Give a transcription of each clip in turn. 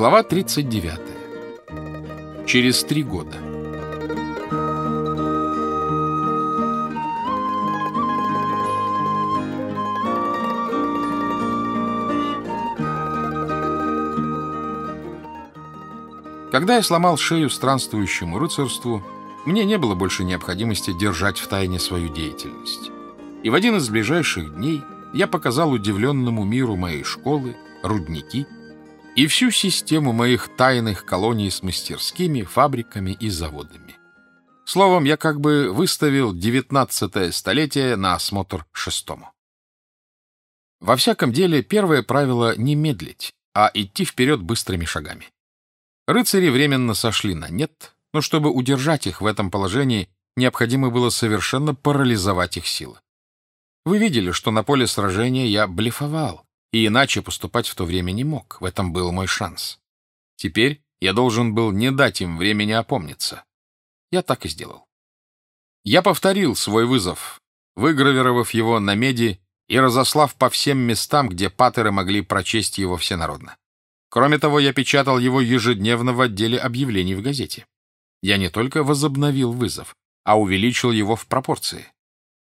Глава 39. Через три года. Когда я сломал шею странствующему рыцарству, мне не было больше необходимости держать в тайне свою деятельность. И в один из ближайших дней я показал удивленному миру моей школы, рудники и всю систему моих тайных колоний с мастерскими, фабриками и заводами. Словом, я как бы выставил девятнадцатое столетие на осмотр шестому. Во всяком деле, первое правило — не медлить, а идти вперед быстрыми шагами. Рыцари временно сошли на нет, но чтобы удержать их в этом положении, необходимо было совершенно парализовать их силы. Вы видели, что на поле сражения я блефовал, и иначе поступать в то время не мог. В этом был мой шанс. Теперь я должен был не дать им времени опомниться. Я так и сделал. Я повторил свой вызов, выгравировав его на меди и разослав по всем местам, где патеры могли прочесть его всенародно. Кроме того, я печатал его ежедневно в отделе объявлений в газете. Я не только возобновил вызов, а увеличил его в пропорции.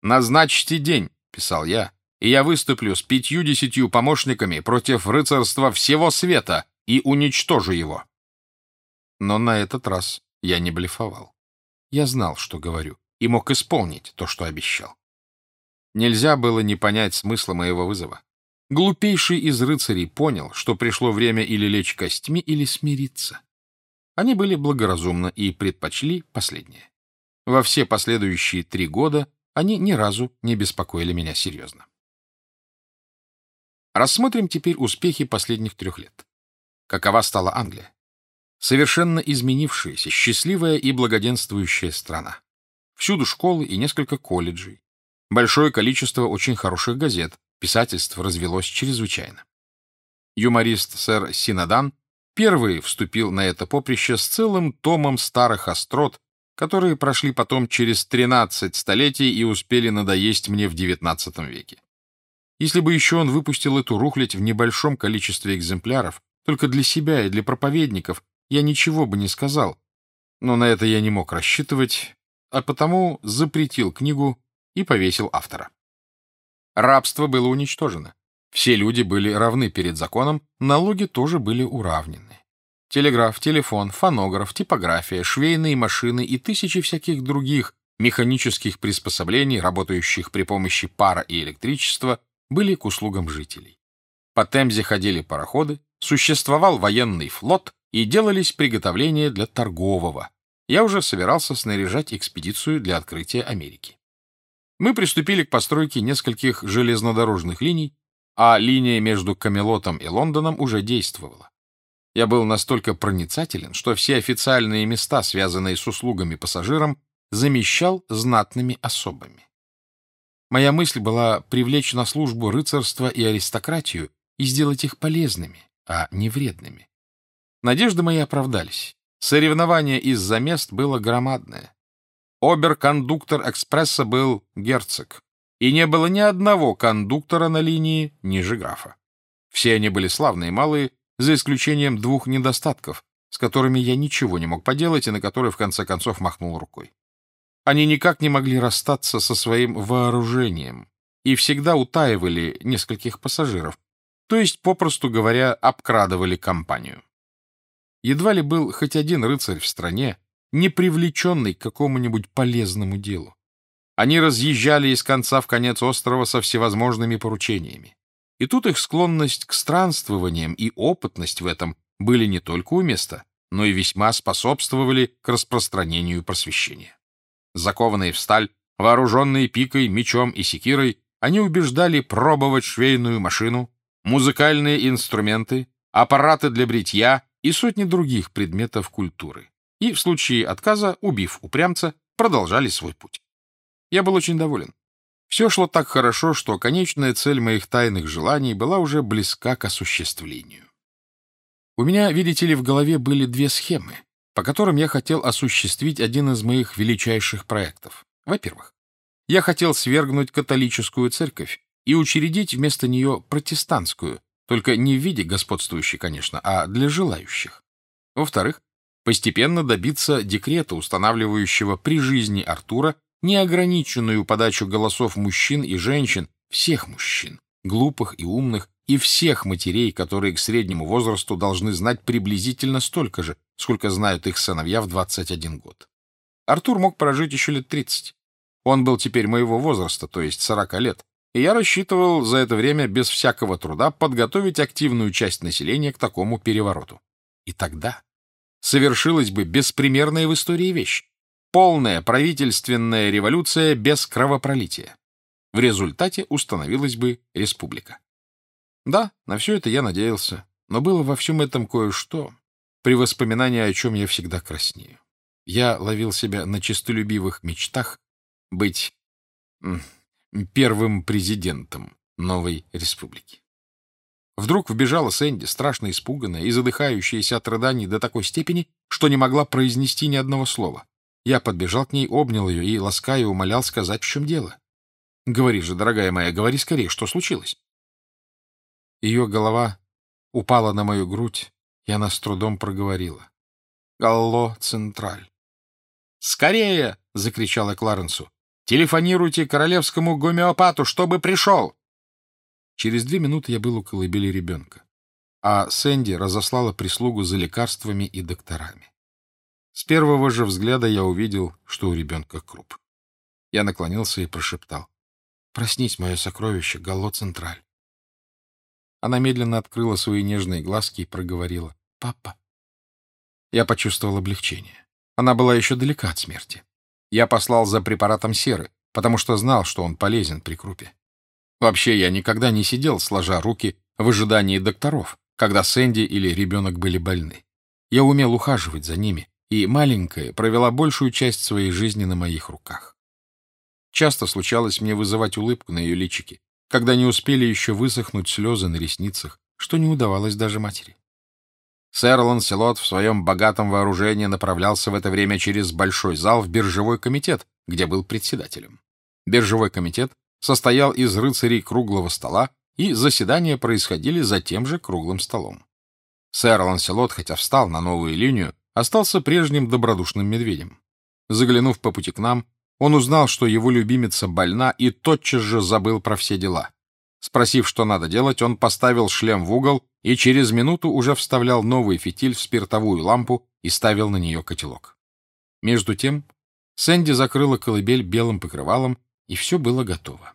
«Назначьте день», — писал я, — «и я выступлю с пятью-десятью помощниками против рыцарства всего света и уничтожу его». Но на этот раз я не блефовал. Я знал, что говорю, и мог исполнить то, что обещал. Нельзя было не понять смысла моего вызова. Глупейший из рыцарей понял, что пришло время или лечь костьми, или смириться. Они были благоразумны и предпочли последнее. Во все последующие три года они ни разу не беспокоили меня серьезно. Рассмотрим теперь успехи последних трех лет. Какова стала Англия? Совершенно изменившаяся, счастливая и благоденствующая страна. Всюду школы и несколько колледжей. Большое количество очень хороших газет, Писательство развелось чрезвычайно. Юморист сэр Синадан первый вступил на это поприще с целым томом старых острот, которые прошли потом через 13 столетий и успели надоесть мне в XIX веке. Если бы еще он выпустил эту рухлядь в небольшом количестве экземпляров, только для себя и для проповедников, я ничего бы не сказал. Но на это я не мог рассчитывать, а потому запретил книгу и повесил автора. Рабство было уничтожено. Все люди были равны перед законом, налоги тоже были уравнены. Телеграф, телефон, фонограф, типография, швейные машины и тысячи всяких других механических приспособлений, работающих при помощи пара и электричества, были к услугам жителей. По Темзе ходили пароходы, существовал военный флот и делались приготовления для торгового. Я уже собирался снаряжать экспедицию для открытия Америки. Мы приступили к постройке нескольких железнодорожных линий, а линия между Камелотом и Лондоном уже действовала. Я был настолько проницателен, что все официальные места, связанные с услугами пассажирам, замещал знатными особами. Моя мысль была привлечь на службу рыцарство и аристократию и сделать их полезными, а не вредными. Надежды мои оправдались. Соревнование из-за мест было громадное. Обер-кондуктор экспресса был герцог, и не было ни одного кондуктора на линии ниже графа. Все они были славные малые, за исключением двух недостатков, с которыми я ничего не мог поделать и на которые в конце концов махнул рукой. Они никак не могли расстаться со своим вооружением и всегда утаивали нескольких пассажиров, то есть, попросту говоря, обкрадывали компанию. Едва ли был хоть один рыцарь в стране, не привлеченный к какому-нибудь полезному делу. Они разъезжали из конца в конец острова со всевозможными поручениями. И тут их склонность к странствованиям и опытность в этом были не только у места, но и весьма способствовали к распространению просвещения. Закованные в сталь, вооруженные пикой, мечом и секирой, они убеждали пробовать швейную машину, музыкальные инструменты, аппараты для бритья и сотни других предметов культуры и, в случае отказа, убив упрямца, продолжали свой путь. Я был очень доволен. Все шло так хорошо, что конечная цель моих тайных желаний была уже близка к осуществлению. У меня, видите ли, в голове были две схемы, по которым я хотел осуществить один из моих величайших проектов. Во-первых, я хотел свергнуть католическую церковь и учредить вместо нее протестантскую, только не в виде господствующей, конечно, а для желающих. Во-вторых, постепенно добиться декрета, устанавливающего при жизни Артура неограниченную подачу голосов мужчин и женщин, всех мужчин, глупых и умных, и всех матерей, которые к среднему возрасту должны знать приблизительно столько же, сколько знают их сыновья в 21 год. Артур мог прожить еще лет 30. Он был теперь моего возраста, то есть 40 лет, и я рассчитывал за это время без всякого труда подготовить активную часть населения к такому перевороту. И тогда совершилась бы беспримерная в истории вещь — полная правительственная революция без кровопролития. В результате установилась бы республика. Да, на все это я надеялся, но было во всем этом кое-что, при воспоминании о чем я всегда краснею. Я ловил себя на честолюбивых мечтах быть первым президентом новой республики. Вдруг вбежала Сэнди, страшно испуганная и задыхающаяся от рыданий до такой степени, что не могла произнести ни одного слова. Я подбежал к ней, обнял ее и, лаская, умолял сказать, в чем дело. — Говори же, дорогая моя, говори скорее, что случилось? Ее голова упала на мою грудь, и она с трудом проговорила. — Галло Централь. «Скорее!» — закричала Кларенсу. «Телефонируйте королевскому гомеопату, чтобы пришел!» Через две минуты я был у колыбели ребенка, а Сэнди разослала прислугу за лекарствами и докторами. С первого же взгляда я увидел, что у ребенка круп. Я наклонился и прошептал. «Проснись, мое сокровище, Галло Централь». Она медленно открыла свои нежные глазки и проговорила. «Папа». Я почувствовал облегчение. Она была еще далека от смерти. Я послал за препаратом серы, потому что знал, что он полезен при крупе. Вообще, я никогда не сидел, сложа руки, в ожидании докторов, когда Сэнди или ребенок были больны. Я умел ухаживать за ними, и маленькая провела большую часть своей жизни на моих руках. Часто случалось мне вызывать улыбку на ее личике, когда не успели еще высохнуть слезы на ресницах, что не удавалось даже матери. Сэр Ланселот в своем богатом вооружении направлялся в это время через большой зал в биржевой комитет, где был председателем. Биржевой комитет состоял из рыцарей круглого стола, и заседания происходили за тем же круглым столом. Сэр Ланселот, хотя встал на новую линию, остался прежним добродушным медведем. Заглянув по пути к нам, он узнал, что его любимица больна, и тотчас же забыл про все дела. Спросив, что надо делать, он поставил шлем в угол и через минуту уже вставлял новый фитиль в спиртовую лампу и ставил на нее котелок. Между тем Сэнди закрыла колыбель белым покрывалом, и все было готово.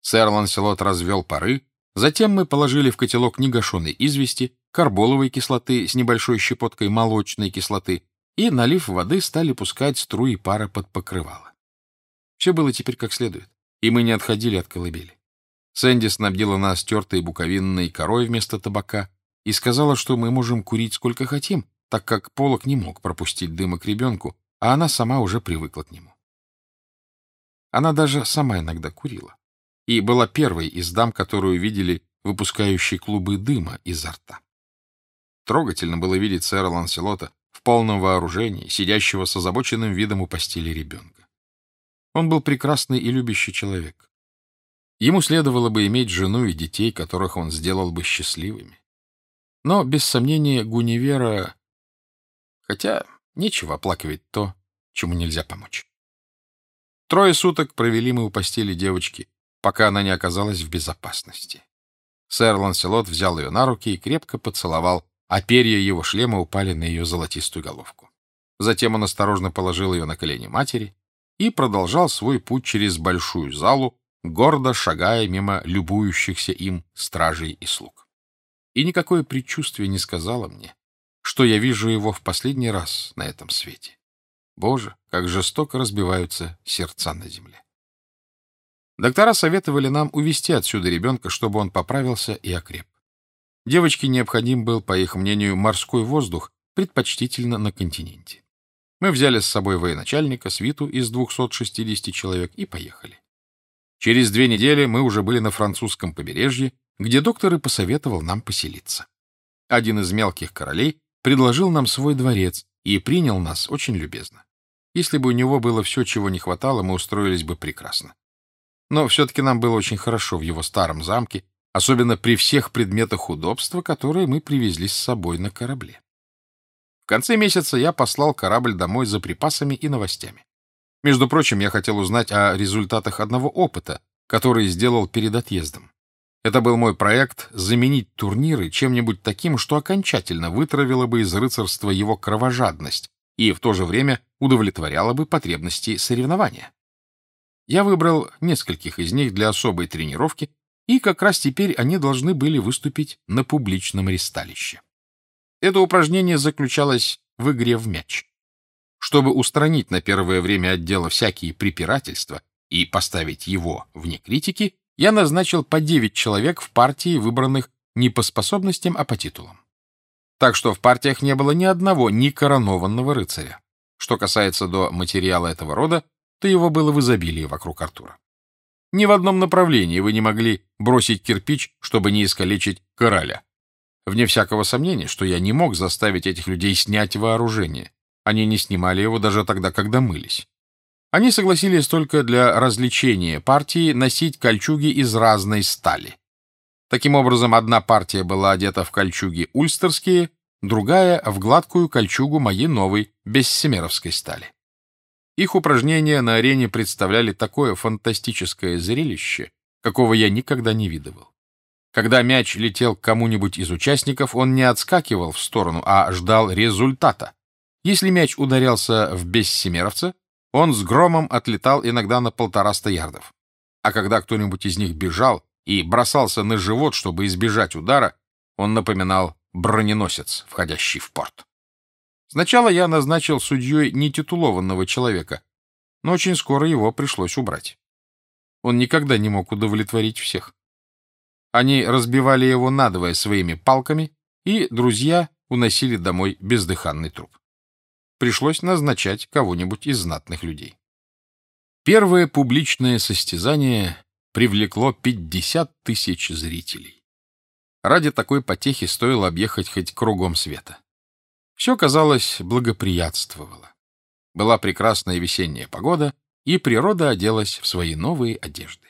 Сэр Ланселот развел пары, затем мы положили в котелок негашенной извести, карболовой кислоты с небольшой щепоткой молочной кислоты и, налив воды, стали пускать струи пара под покрывало. Все было теперь как следует, и мы не отходили от колыбели. Сэнди снабдила нас тертой буковинной корой вместо табака и сказала, что мы можем курить сколько хотим, так как Полок не мог пропустить дыма к ребенку, а она сама уже привыкла к нему. Она даже сама иногда курила. И была первой из дам, которую видели выпускающие клубы дыма изо рта. Трогательно было видеть сэра Ланселота в полном вооружении, сидящего с озабоченным видом у постели ребенка. Он был прекрасный и любящий человек. Ему следовало бы иметь жену и детей, которых он сделал бы счастливыми. Но, без сомнения, Гунивера... Хотя нечего оплакивать то, чему нельзя помочь. Трое суток провели мы у постели девочки, пока она не оказалась в безопасности. Сэр Ланселот взял ее на руки и крепко поцеловал, а перья его шлема упали на ее золотистую головку. Затем он осторожно положил ее на колени матери и продолжал свой путь через большую залу, гордо шагая мимо любующихся им стражей и слуг. И никакое предчувствие не сказало мне, что я вижу его в последний раз на этом свете. Боже, как жестоко разбиваются сердца на земле. Доктора советовали нам увести отсюда ребенка, чтобы он поправился и окреп. Девочке необходим был, по их мнению, морской воздух, предпочтительно на континенте. Мы взяли с собой военачальника, свиту из 260 человек и поехали. Через две недели мы уже были на французском побережье, где доктор и посоветовал нам поселиться. Один из мелких королей предложил нам свой дворец и принял нас очень любезно. Если бы у него было все, чего не хватало, мы устроились бы прекрасно. Но все-таки нам было очень хорошо в его старом замке, особенно при всех предметах удобства, которые мы привезли с собой на корабле. Конце месяца я послал корабль домой за припасами и новостями. Между прочим, я хотел узнать о результатах одного опыта, который сделал перед отъездом. Это был мой проект заменить турниры чем-нибудь таким, что окончательно вытравило бы из рыцарства его кровожадность и в то же время удовлетворяло бы потребности соревнования. Я выбрал нескольких из них для особой тренировки, и как раз теперь они должны были выступить на публичном ристалище. Это упражнение заключалось в игре в мяч. Чтобы устранить на первое время отдела всякие препирательства и поставить его вне критики, я назначил по девять человек в партии, выбранных не по способностям, а по титулам. Так что в партиях не было ни одного некоронованного рыцаря. Что касается до материала этого рода, то его было в изобилии вокруг Артура. Ни в одном направлении вы не могли бросить кирпич, чтобы не искалечить короля. Вне всякого сомнения, что я не мог заставить этих людей снять вооружение. Они не снимали его даже тогда, когда мылись. Они согласились только для развлечения партии носить кольчуги из разной стали. Таким образом, одна партия была одета в кольчуги ульстерские, другая — в гладкую кольчугу моей новой, бессемеровской стали. Их упражнения на арене представляли такое фантастическое зрелище, какого я никогда не видывал. Когда мяч летел к кому-нибудь из участников, он не отскакивал в сторону, а ждал результата. Если мяч ударялся в бессемеровца, он с громом отлетал иногда на полтораста ярдов. А когда кто-нибудь из них бежал и бросался на живот, чтобы избежать удара, он напоминал броненосец, входящий в порт. Сначала я назначил судьей нетитулованного человека, но очень скоро его пришлось убрать. Он никогда не мог удовлетворить всех. Они разбивали его надвое своими палками, и друзья уносили домой бездыханный труп пришлось назначать кого-нибудь из знатных людей. Первое публичное состязание привлекло 50 тысяч зрителей. Ради такой потехи стоило объехать хоть кругом света. Все, казалось, благоприятствовало. Была прекрасная весенняя погода, и природа оделась в свои новые одежды.